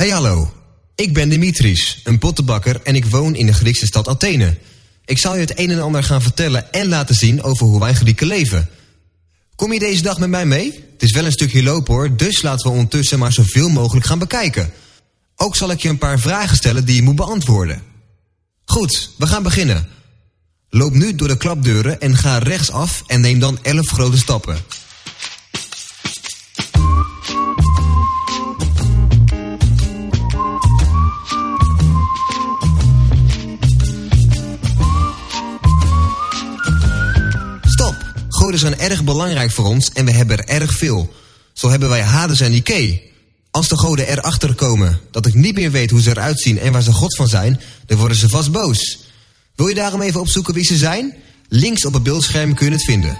Hey hallo, ik ben Dimitris, een pottenbakker en ik woon in de Griekse stad Athene. Ik zal je het een en ander gaan vertellen en laten zien over hoe wij Grieken leven. Kom je deze dag met mij mee? Het is wel een stukje lopen hoor, dus laten we ondertussen maar zoveel mogelijk gaan bekijken. Ook zal ik je een paar vragen stellen die je moet beantwoorden. Goed, we gaan beginnen. Loop nu door de klapdeuren en ga rechtsaf en neem dan 11 grote stappen. Goden zijn erg belangrijk voor ons en we hebben er erg veel. Zo hebben wij Hades en Ikee. Als de goden erachter komen dat ik niet meer weet hoe ze eruit zien en waar ze god van zijn, dan worden ze vast boos. Wil je daarom even opzoeken wie ze zijn? Links op het beeldscherm kun je het vinden.